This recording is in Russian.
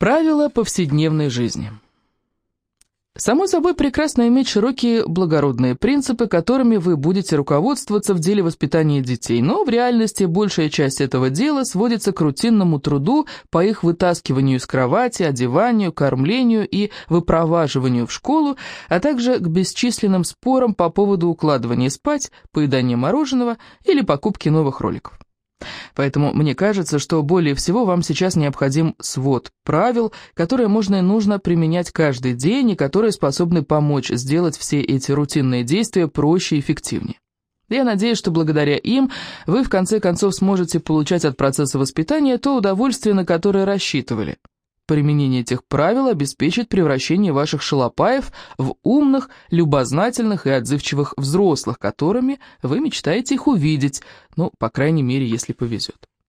Правила повседневной жизни. Само собой, прекрасно иметь широкие благородные принципы, которыми вы будете руководствоваться в деле воспитания детей, но в реальности большая часть этого дела сводится к рутинному труду по их вытаскиванию из кровати, одеванию, кормлению и выпроваживанию в школу, а также к бесчисленным спорам по поводу укладывания спать, поедания мороженого или покупки новых роликов. Поэтому мне кажется, что более всего вам сейчас необходим свод правил, которые можно и нужно применять каждый день и которые способны помочь сделать все эти рутинные действия проще и эффективнее. Я надеюсь, что благодаря им вы в конце концов сможете получать от процесса воспитания то удовольствие, на которое рассчитывали. Применение этих правил обеспечит превращение ваших шалопаев в умных, любознательных и отзывчивых взрослых, которыми вы мечтаете их увидеть, ну, по крайней мере, если повезет.